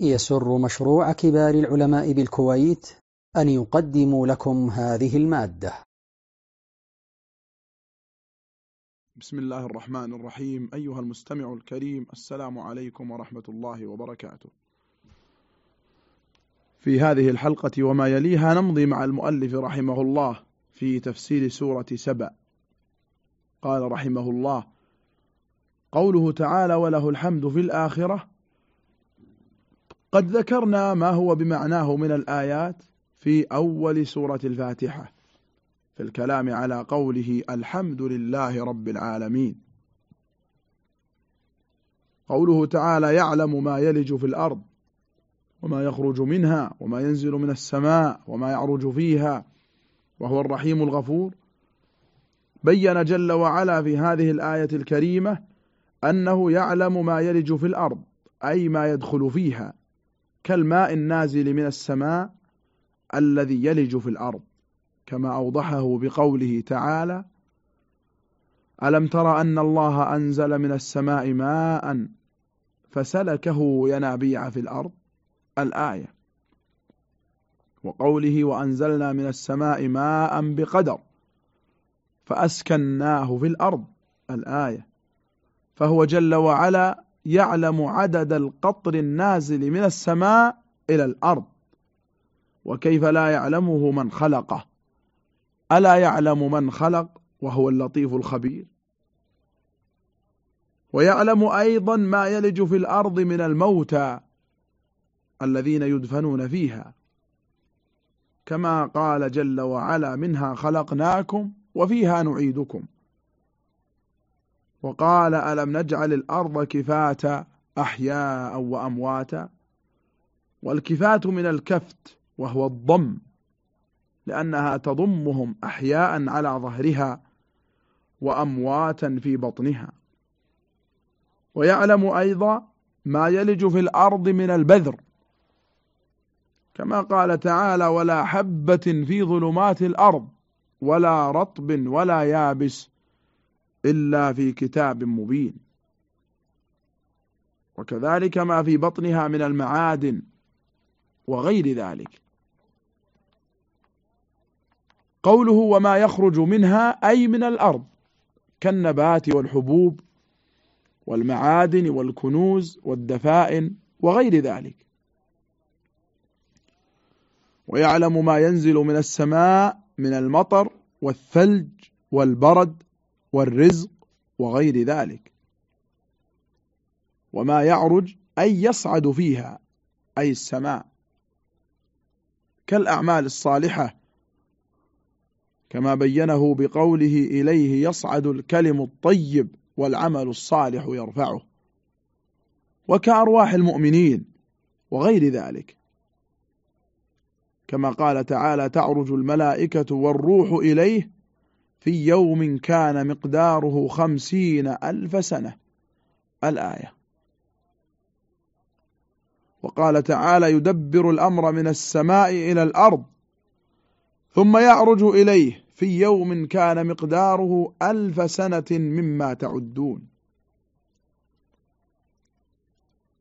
يسر مشروع كبار العلماء بالكويت أن يقدم لكم هذه المادة. بسم الله الرحمن الرحيم. أيها المستمع الكريم السلام عليكم ورحمة الله وبركاته. في هذه الحلقة وما يليها نمضي مع المؤلف رحمه الله في تفسير سورة سبأ. قال رحمه الله قوله تعالى وله الحمد في الآخرة قد ذكرنا ما هو بمعناه من الآيات في أول سورة الفاتحة في الكلام على قوله الحمد لله رب العالمين. قوله تعالى يعلم ما يلج في الأرض وما يخرج منها وما ينزل من السماء وما يعرج فيها وهو الرحيم الغفور. بين جل وعلا في هذه الآية الكريمة أنه يعلم ما يلج في الأرض أي ما يدخل فيها. كالماء النازل من السماء الذي يلج في الأرض كما أوضحه بقوله تعالى ألم تر أن الله أنزل من السماء ماء فسلكه ينابيع في الأرض؟ الآية. وقوله وأنزلنا من السماء ماء بقدر فأسكناه في الأرض. الآية. فهو جل وعلا يعلم عدد القطر النازل من السماء إلى الأرض. وكيف لا يعلمه من خلقه؟ ألا يعلم من خلق وهو اللطيف الخبير؟ ويعلم أيضا ما يلج في الأرض من الموتى الذين يدفنون فيها. كما قال جل وعلا منها خلقناكم وفيها نعيدكم. وقال ألم نجعل الأرض كفاتا أحياء وأمواتا؟ والكفات من الكفت وهو الضم لأنها تضمهم أحياء على ظهرها وأمواتا في بطنها. ويعلم أيضا ما يلج في الأرض من البذر. كما قال تعالى ولا حبة في ظلمات الأرض ولا رطب ولا يابس إلا في كتاب مبين. وكذلك ما في بطنها من المعادن وغير ذلك. قوله وما يخرج منها أي من الأرض كالنبات والحبوب والمعادن والكنوز والدفائن وغير ذلك. ويعلم ما ينزل من السماء من المطر والثلج والبرد والرزق وغير ذلك. وما يعرج أي يصعد فيها أي السماء. كالأعمال الصالحة كما بينه بقوله إليه يصعد الكلم الطيب والعمل الصالح يرفعه. وكأرواح المؤمنين وغير ذلك. كما قال تعالى تعرج الملائكة والروح إليه في يوم كان مقداره خمسين ألف سنة. الآية. وقال تعالى يدبر الأمر من السماء إلى الأرض ثم يعرج إليه في يوم كان مقداره ألف سنة مما تعدون.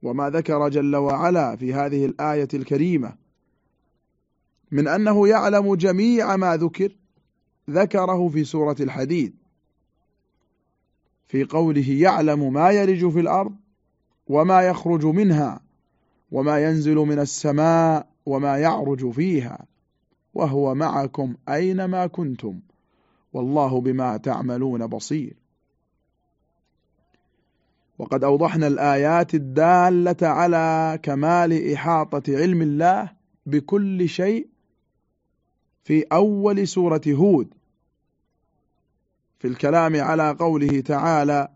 وما ذكر جل وعلا في هذه الآية الكريمة من أنه يعلم جميع ما ذكر ذكره في سورة الحديد. في قوله يعلم ما يلج في الأرض وما يخرج منها وما ينزل من السماء وما يعرج فيها وهو معكم أينما كنتم والله بما تعملون بصير. وقد أوضحنا الآيات الدالة على كمال إحاطة علم الله بكل شيء في أول سورة هود. في الكلام على قوله تعالى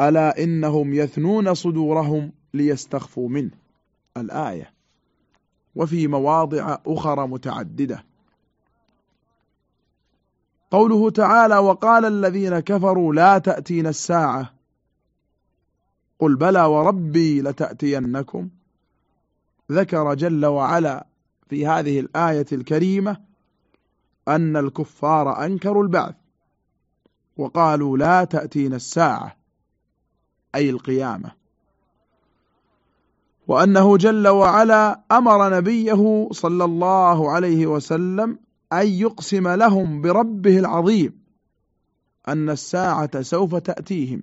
ألا إنهم يثنون صدورهم ليستخفوا منه الآية وفي مواضع أخرى متعددة. قوله تعالى وقال الذين كفروا لا تأتين الساعة قل بلى وربي لتأتينكم ذكر جل وعلا في هذه الآية الكريمة أن الكفار أنكروا البعث. وقالوا لا تأتينا الساعة أي القيامة. وأنه جل وعلا أمر نبيه صلى الله عليه وسلم أن يقسم لهم بربه العظيم أن الساعة سوف تأتيهم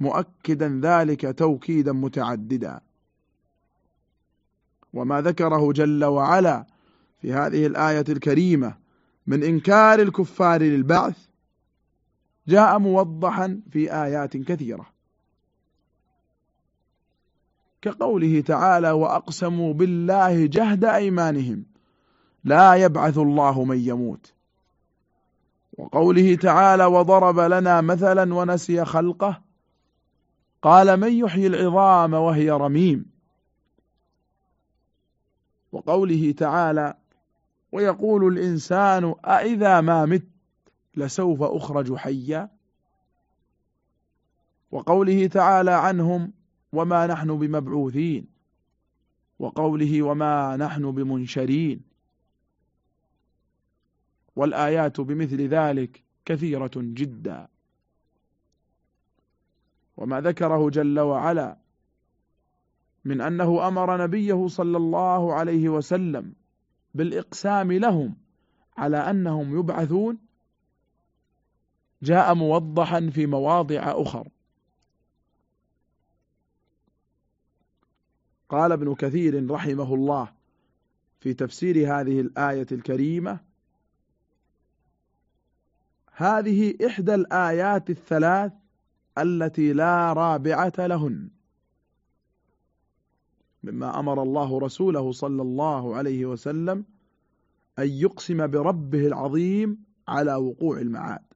مؤكدا ذلك توكيدا متعددا. وما ذكره جل وعلا في هذه الآية الكريمة من إنكار الكفار للبعث جاء موضحا في آيات كثيرة. كقوله تعالى وأقسموا بالله جهد أيمانهم لا يبعث الله من يموت. وقوله تعالى وضرب لنا مثلا ونسي خلقه. قال من يحيي العظام وهي رميم. وقوله تعالى ويقول الإنسان أئذا ما مت لسوف أخرج حيا. وقوله تعالى عنهم وما نحن بمبعوثين. وقوله وما نحن بمنشرين. والآيات بمثل ذلك كثيرة جدا. وما ذكره جل وعلا من أنه أمر نبيه صلى الله عليه وسلم بالإقسام لهم على أنهم يبعثون جاء موضحا في مواضع أخر. قال ابن كثير رحمه الله في تفسير هذه الآية الكريمة هذه إحدى الآيات الثلاث التي لا رابعة لهن. مما أمر الله رسوله صلى الله عليه وسلم أن يقسم بربه العظيم على وقوع المعاد.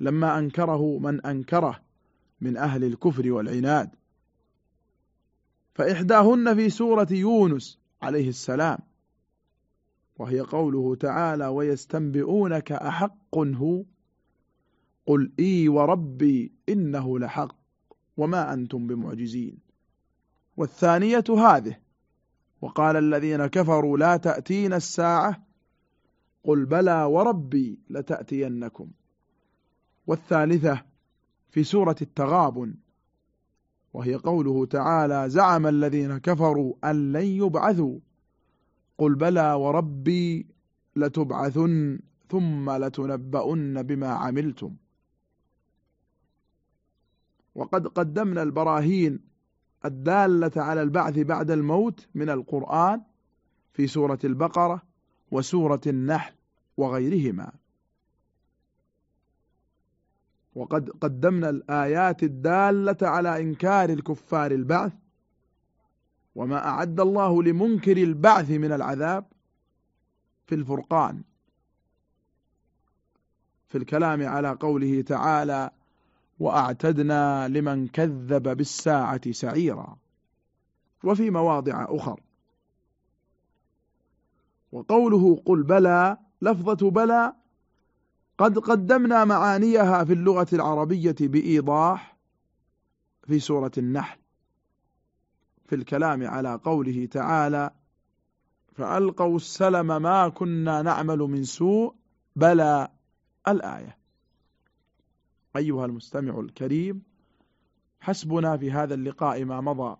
لما أنكره من أنكره من أهل الكفر والعناد. فإحداهن في سورة يونس عليه السلام وهي قوله تعالى ويستنبئونك أحق هو؟ قل إي وربي إنه لحق وما أنتم بمعجزين. والثانية هذه وقال الذين كفروا لا تأتين الساعة. قل بلى وربي لتأتينكم. والثالثة في سورة التغابن وهي قوله تعالى زعم الذين كفروا أن لن يبعثوا قل بلى وربي لتبعثن ثم لتنبؤن بما عملتم. وقد قدمنا البراهين الدالة على البعث بعد الموت من القرآن في سورة البقرة وسورة النحل وغيرهما. وقد قدمنا الآيات الدالة على إنكار الكفار البعث وما أعد الله لمنكر البعث من العذاب في الفرقان. في الكلام على قوله تعالى وأعتدنا لمن كذب بالساعة سعيرا وفي مواضع أخر وقوله قل بلى لفظة بلى قد قدمنا معانيها في اللغة العربية بإيضاح في سورة النحل في الكلام على قوله تعالى فألقوا السلم ما كنا نعمل من سوء بلى الآية. أيها المستمع الكريم حسبنا في هذا اللقاء ما مضى.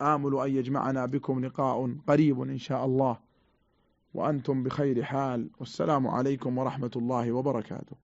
آمل أن يجمعنا بكم لقاء قريب إن شاء الله. وأنتم بخير حال. والسلام عليكم ورحمة الله وبركاته.